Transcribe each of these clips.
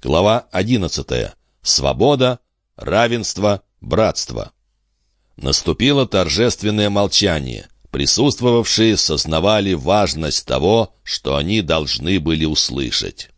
Глава 11. Свобода, равенство, братство. Наступило торжественное молчание. Присутствовавшие сознавали важность того, что они должны были услышать.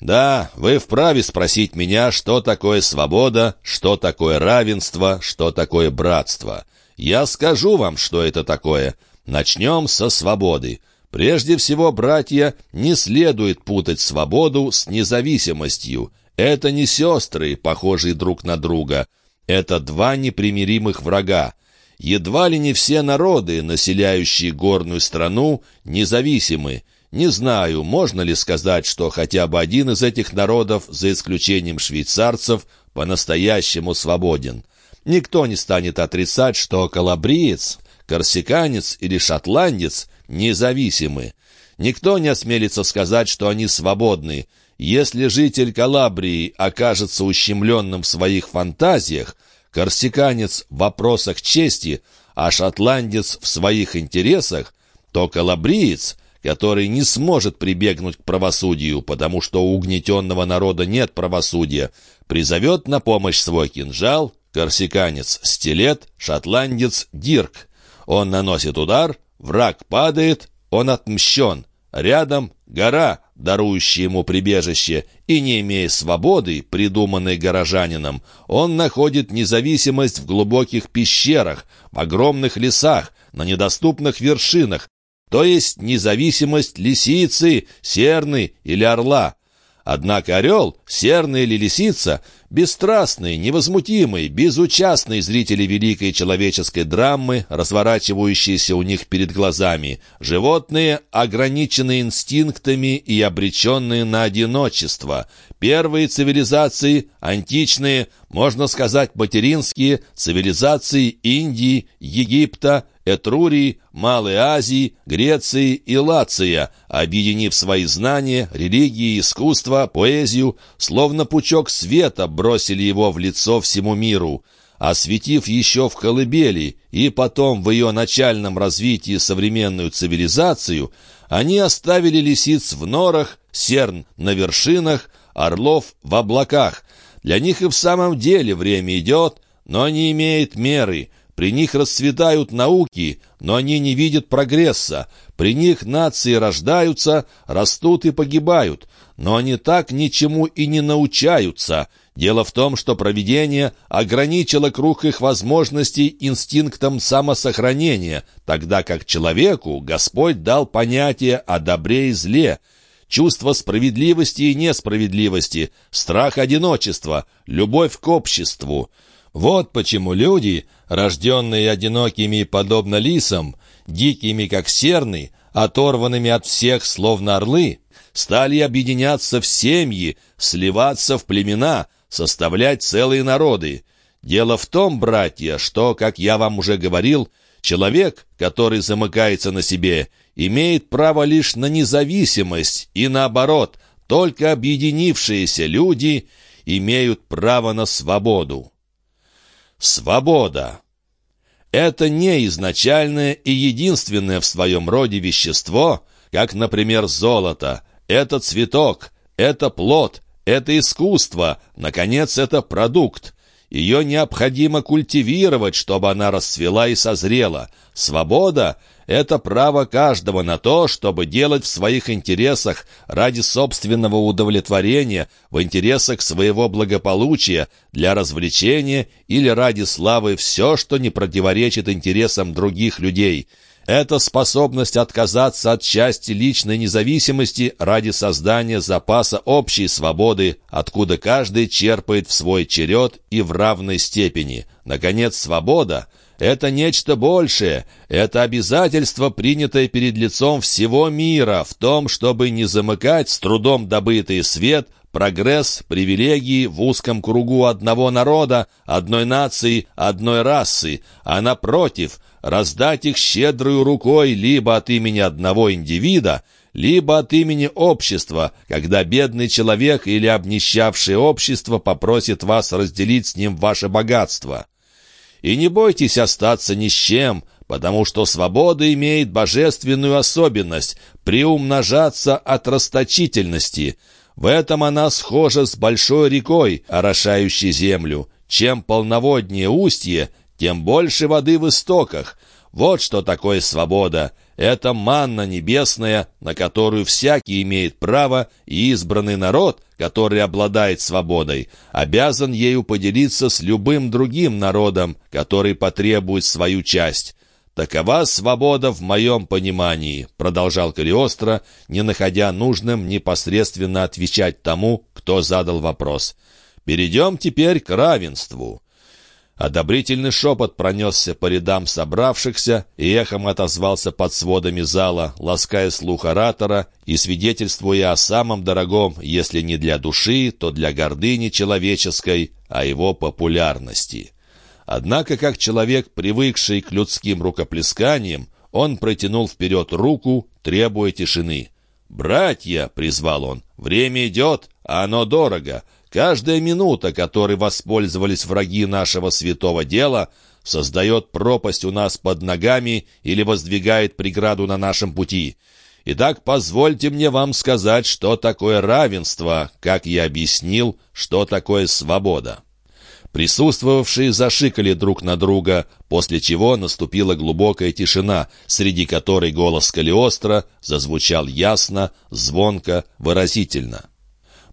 «Да, вы вправе спросить меня, что такое свобода, что такое равенство, что такое братство. Я скажу вам, что это такое. Начнем со свободы. Прежде всего, братья, не следует путать свободу с независимостью. Это не сестры, похожие друг на друга. Это два непримиримых врага. Едва ли не все народы, населяющие горную страну, независимы. Не знаю, можно ли сказать, что хотя бы один из этих народов, за исключением швейцарцев, по-настоящему свободен. Никто не станет отрицать, что калабриец, корсиканец или шотландец независимы. Никто не осмелится сказать, что они свободны. Если житель Калабрии окажется ущемленным в своих фантазиях, корсиканец в вопросах чести, а шотландец в своих интересах, то калабриец, который не сможет прибегнуть к правосудию, потому что у угнетенного народа нет правосудия, призовет на помощь свой кинжал, корсиканец — стилет, шотландец — дирк. Он наносит удар, Враг падает, он отмщен. Рядом гора, дарующая ему прибежище, и, не имея свободы, придуманной горожанином, он находит независимость в глубоких пещерах, в огромных лесах, на недоступных вершинах, то есть независимость лисицы, серны или орла. Однако орел, серна или лисица — бесстрастные, невозмутимые, безучастные зрители великой человеческой драмы, разворачивающиеся у них перед глазами. Животные, ограниченные инстинктами и обреченные на одиночество. Первые цивилизации, античные, можно сказать, материнские, цивилизации Индии, Египта, Этрурии, Малой Азии, Греции и Лация, объединив свои знания, религии, искусство, поэзию, словно пучок света бросили его в лицо всему миру. Осветив еще в колыбели и потом в ее начальном развитии современную цивилизацию, они оставили лисиц в норах, серн на вершинах, орлов в облаках. Для них и в самом деле время идет, но не имеет меры — при них расцветают науки, но они не видят прогресса. При них нации рождаются, растут и погибают, но они так ничему и не научаются. Дело в том, что провидение ограничило круг их возможностей инстинктом самосохранения, тогда как человеку Господь дал понятие о добре и зле, чувство справедливости и несправедливости, страх одиночества, любовь к обществу. Вот почему люди, рожденные одинокими подобно лисам, дикими как серны, оторванными от всех словно орлы, стали объединяться в семьи, сливаться в племена, составлять целые народы. Дело в том, братья, что, как я вам уже говорил, человек, который замыкается на себе, имеет право лишь на независимость, и наоборот, только объединившиеся люди имеют право на свободу. Свобода. Это не изначальное и единственное в своем роде вещество, как, например, золото. Это цветок, это плод, это искусство, наконец, это продукт. Ее необходимо культивировать, чтобы она расцвела и созрела. Свобода — это право каждого на то, чтобы делать в своих интересах ради собственного удовлетворения, в интересах своего благополучия, для развлечения или ради славы все, что не противоречит интересам других людей — это способность отказаться от части личной независимости ради создания запаса общей свободы, откуда каждый черпает в свой черед и в равной степени. Наконец, свобода — это нечто большее, это обязательство, принятое перед лицом всего мира в том, чтобы не замыкать с трудом добытый свет, прогресс, привилегии в узком кругу одного народа, одной нации, одной расы, а напротив, раздать их щедрую рукой либо от имени одного индивида, либо от имени общества, когда бедный человек или обнищавшее общество попросит вас разделить с ним ваше богатство. И не бойтесь остаться ни с чем, потому что свобода имеет божественную особенность — приумножаться от расточительности — В этом она схожа с большой рекой, орошающей землю. Чем полноводнее устье, тем больше воды в истоках. Вот что такое свобода. Это манна небесная, на которую всякий имеет право, и избранный народ, который обладает свободой, обязан ею поделиться с любым другим народом, который потребует свою часть. «Такова свобода в моем понимании», — продолжал Калиостро, не находя нужным непосредственно отвечать тому, кто задал вопрос. «Перейдем теперь к равенству». Одобрительный шепот пронесся по рядам собравшихся и эхом отозвался под сводами зала, лаская слух оратора и свидетельствуя о самом дорогом, если не для души, то для гордыни человеческой, о его популярности. Однако, как человек, привыкший к людским рукоплесканиям, он протянул вперед руку, требуя тишины. «Братья!» — призвал он. «Время идет, а оно дорого. Каждая минута, которой воспользовались враги нашего святого дела, создает пропасть у нас под ногами или воздвигает преграду на нашем пути. Итак, позвольте мне вам сказать, что такое равенство, как я объяснил, что такое свобода. Присутствовавшие зашикали друг на друга, после чего наступила глубокая тишина, среди которой голос Калиостро зазвучал ясно, звонко, выразительно.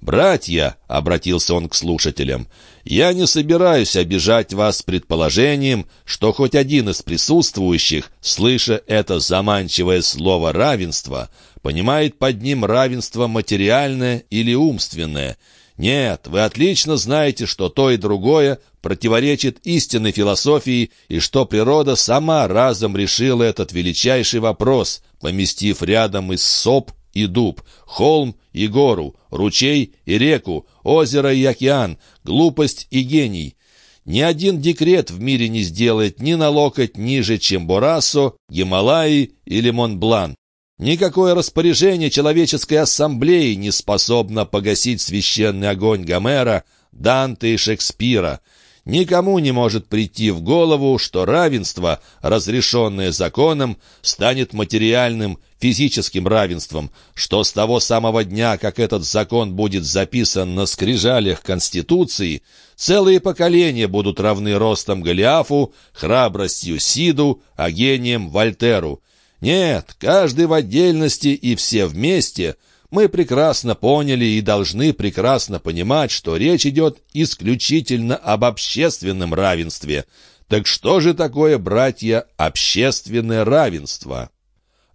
«Братья», — обратился он к слушателям, — «я не собираюсь обижать вас предположением, что хоть один из присутствующих, слыша это заманчивое слово «равенство», понимает под ним равенство материальное или умственное. Нет, вы отлично знаете, что то и другое противоречит истинной философии и что природа сама разом решила этот величайший вопрос, поместив рядом из соп и дуб, холм и гору, ручей и реку, озеро и океан, глупость и гений. Ни один декрет в мире не сделает ни на локоть ниже, чем Борасо, Гималаи или Монблан. Никакое распоряжение человеческой ассамблеи не способно погасить священный огонь Гомера, Данте и Шекспира. Никому не может прийти в голову, что равенство, разрешенное законом, станет материальным, физическим равенством, что с того самого дня, как этот закон будет записан на скрижалях Конституции, целые поколения будут равны ростом Голиафу, храбростью Сиду, а гением Вольтеру. Нет, каждый в отдельности и все вместе — мы прекрасно поняли и должны прекрасно понимать, что речь идет исключительно об общественном равенстве. Так что же такое, братья, общественное равенство?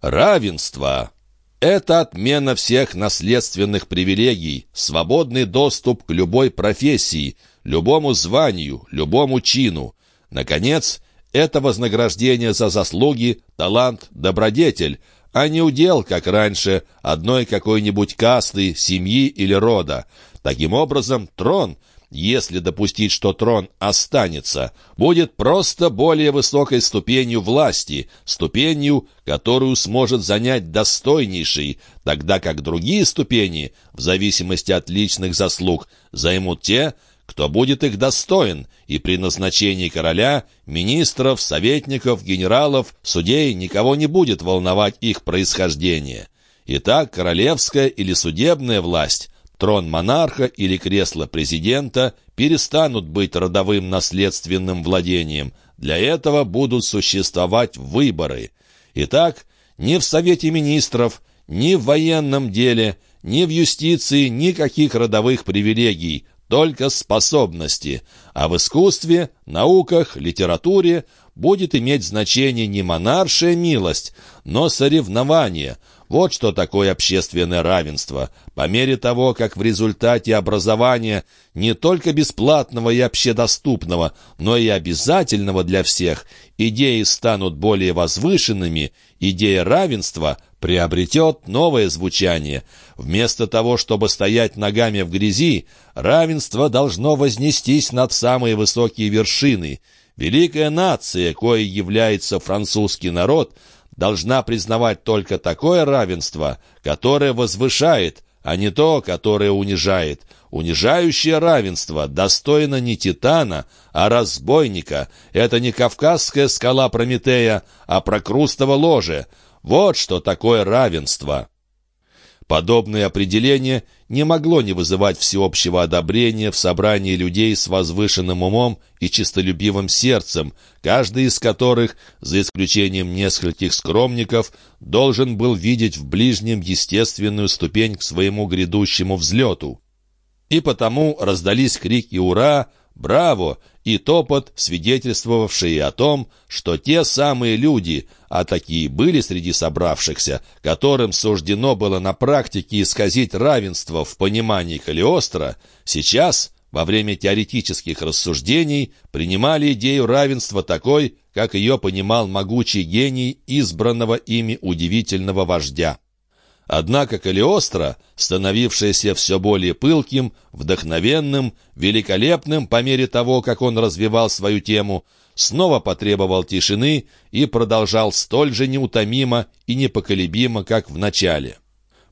Равенство — это отмена всех наследственных привилегий, свободный доступ к любой профессии, любому званию, любому чину. Наконец, это вознаграждение за заслуги, талант, добродетель — а не удел, как раньше, одной какой-нибудь касты, семьи или рода. Таким образом, трон, если допустить, что трон останется, будет просто более высокой ступенью власти, ступенью, которую сможет занять достойнейший, тогда как другие ступени, в зависимости от личных заслуг, займут те, кто будет их достоин, и при назначении короля, министров, советников, генералов, судей никого не будет волновать их происхождение. Итак, королевская или судебная власть, трон монарха или кресло президента перестанут быть родовым наследственным владением. Для этого будут существовать выборы. Итак, ни в Совете министров, ни в военном деле, ни в юстиции никаких родовых привилегий, только способности, а в искусстве, науках, литературе будет иметь значение не монаршая милость, но соревнование. Вот что такое общественное равенство. По мере того, как в результате образования не только бесплатного и общедоступного, но и обязательного для всех, идеи станут более возвышенными, идея равенства приобретет новое звучание. Вместо того, чтобы стоять ногами в грязи, равенство должно вознестись над самые высокие вершины. Великая нация, коей является французский народ, должна признавать только такое равенство, которое возвышает, а не то, которое унижает. Унижающее равенство достойно не титана, а разбойника. Это не кавказская скала Прометея, а прокрустово ложе — вот что такое равенство. Подобное определение не могло не вызывать всеобщего одобрения в собрании людей с возвышенным умом и честолюбивым сердцем, каждый из которых, за исключением нескольких скромников, должен был видеть в ближнем естественную ступень к своему грядущему взлету. И потому раздались крики «Ура!», «Браво!» и топот, свидетельствовавшие о том, что те самые люди, а такие были среди собравшихся, которым суждено было на практике исказить равенство в понимании Калиостро, сейчас, во время теоретических рассуждений, принимали идею равенства такой, как ее понимал могучий гений избранного ими удивительного вождя. Однако Калиостро, становившийся все более пылким, вдохновенным, великолепным по мере того, как он развивал свою тему, снова потребовал тишины и продолжал столь же неутомимо и непоколебимо, как в начале.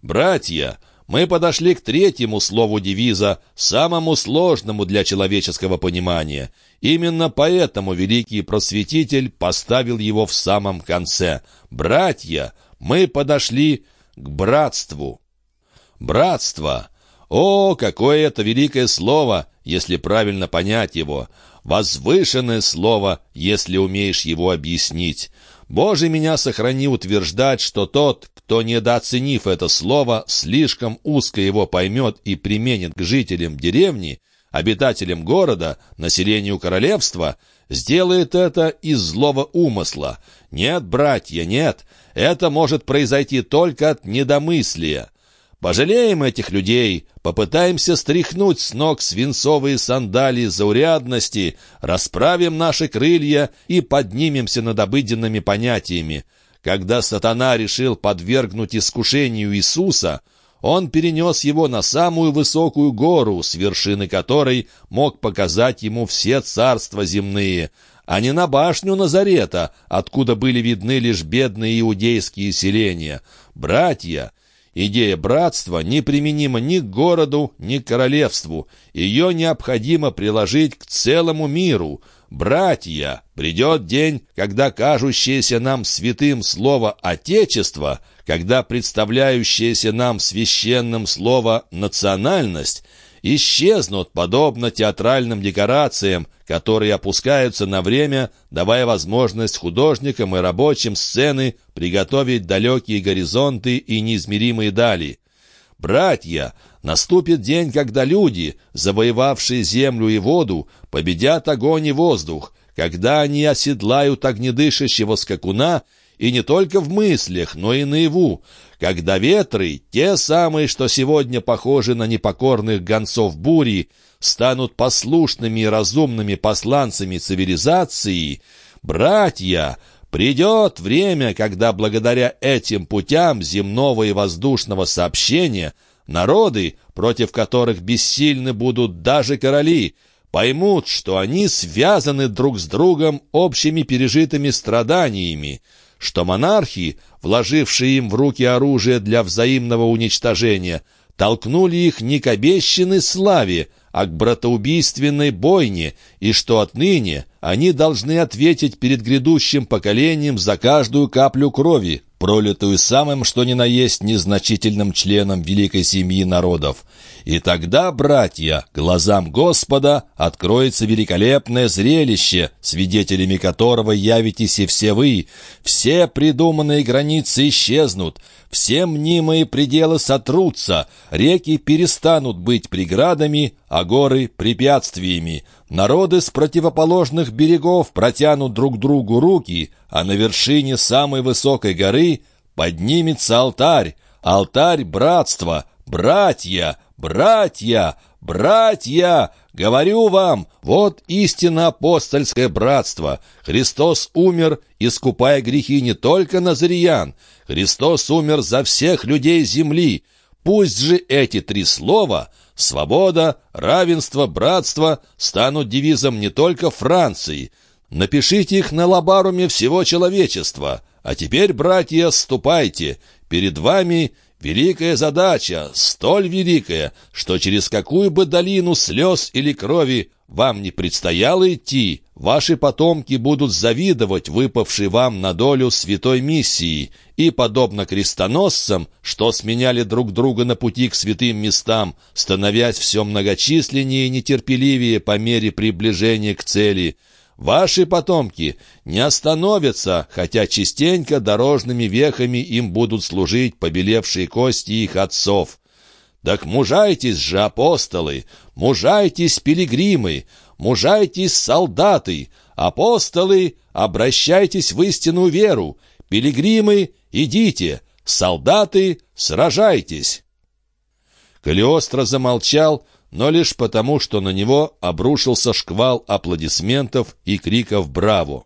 «Братья, мы подошли к третьему слову девиза, самому сложному для человеческого понимания. Именно поэтому великий просветитель поставил его в самом конце. «Братья, мы подошли к братству. Братство! О, какое это великое слово, если правильно понять его! Возвышенное слово, если умеешь его объяснить. Боже, меня сохрани утверждать, что тот, кто, недооценив это слово, слишком узко его поймет и применит к жителям деревни, обитателям города, населению королевства, сделает это из злого умысла. Нет, братья, нет, это может произойти только от недомыслия. Пожалеем этих людей, попытаемся стряхнуть с ног свинцовые сандалии заурядности, расправим наши крылья и поднимемся над обыденными понятиями. Когда сатана решил подвергнуть искушению Иисуса, он перенес его на самую высокую гору, с вершины которой мог показать ему все царства земные — а не на башню Назарета, откуда были видны лишь бедные иудейские селения. Братья, идея братства неприменима ни к городу, ни к королевству. Ее необходимо приложить к целому миру. Братья, придет день, когда кажущееся нам святым слово «отечество», когда представляющееся нам священным слово «национальность» исчезнут, подобно театральным декорациям, которые опускаются на время, давая возможность художникам и рабочим сцены приготовить далекие горизонты и неизмеримые дали. Братья, наступит день, когда люди, завоевавшие землю и воду, победят огонь и воздух, когда они оседлают огнедышащего скакуна и не только в мыслях, но и наяву, когда ветры, те самые, что сегодня похожи на непокорных гонцов бури, станут послушными и разумными посланцами цивилизации, братья, придет время, когда благодаря этим путям земного и воздушного сообщения народы, против которых бессильны будут даже короли, поймут, что они связаны друг с другом общими пережитыми страданиями, что монархи, вложившие им в руки оружие для взаимного уничтожения, толкнули их не к обещанной славе, а к братоубийственной бойне, и что отныне они должны ответить перед грядущим поколением за каждую каплю крови, пролитую самым что ни на есть незначительным членом великой семьи народов. И тогда, братья, глазам Господа откроется великолепное зрелище, свидетелями которого явитесь и все вы. Все придуманные границы исчезнут, все мнимые пределы сотрутся, реки перестанут быть преградами, а горы — препятствиями. Народы с противоположных берегов протянут друг другу руки, а на вершине самой высокой горы поднимется алтарь, алтарь братства, братья, братья, братья! Говорю вам, вот истинно апостольское братство. Христос умер, искупая грехи не только назариян. Христос умер за всех людей земли. Пусть же эти три слова — свобода, равенство, братство — станут девизом не только Франции. Напишите их на лабаруме всего человечества. А теперь, братья, ступайте. Перед вами великая задача, столь великая, что через какую бы долину слез или крови вам не предстояло идти, ваши потомки будут завидовать выпавшей вам на долю святой миссии, и, подобно крестоносцам, что сменяли друг друга на пути к святым местам, становясь все многочисленнее и нетерпеливее по мере приближения к цели, Ваши потомки не остановятся, хотя частенько дорожными вехами им будут служить побелевшие кости их отцов. Так мужайтесь же, апостолы, мужайтесь, пилигримы, мужайтесь, солдаты, апостолы, обращайтесь в истинную веру, пилигримы, идите, солдаты, сражайтесь». Калиостро замолчал, но лишь потому, что на него обрушился шквал аплодисментов и криков «Браво!».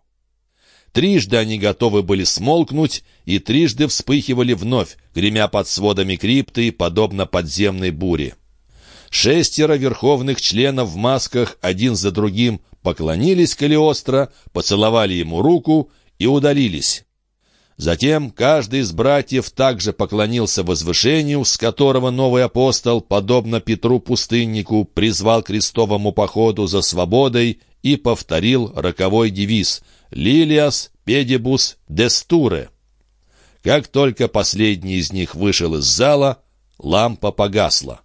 Трижды они готовы были смолкнуть, и трижды вспыхивали вновь, гремя под сводами крипты, подобно подземной буре. Шестеро верховных членов в масках один за другим поклонились Калиостро, поцеловали ему руку и удалились. Затем каждый из братьев также поклонился возвышению, с которого новый апостол, подобно Петру-пустыннику, призвал крестовому походу за свободой и повторил роковой девиз «Лилиас педибус дестуре». Как только последний из них вышел из зала, лампа погасла.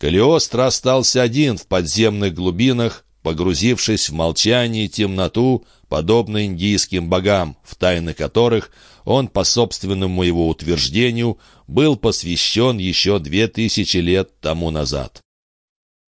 Калиостро остался один в подземных глубинах, погрузившись в молчание и темноту, подобно индийским богам, в тайны которых он, по собственному его утверждению, был посвящен еще две тысячи лет тому назад.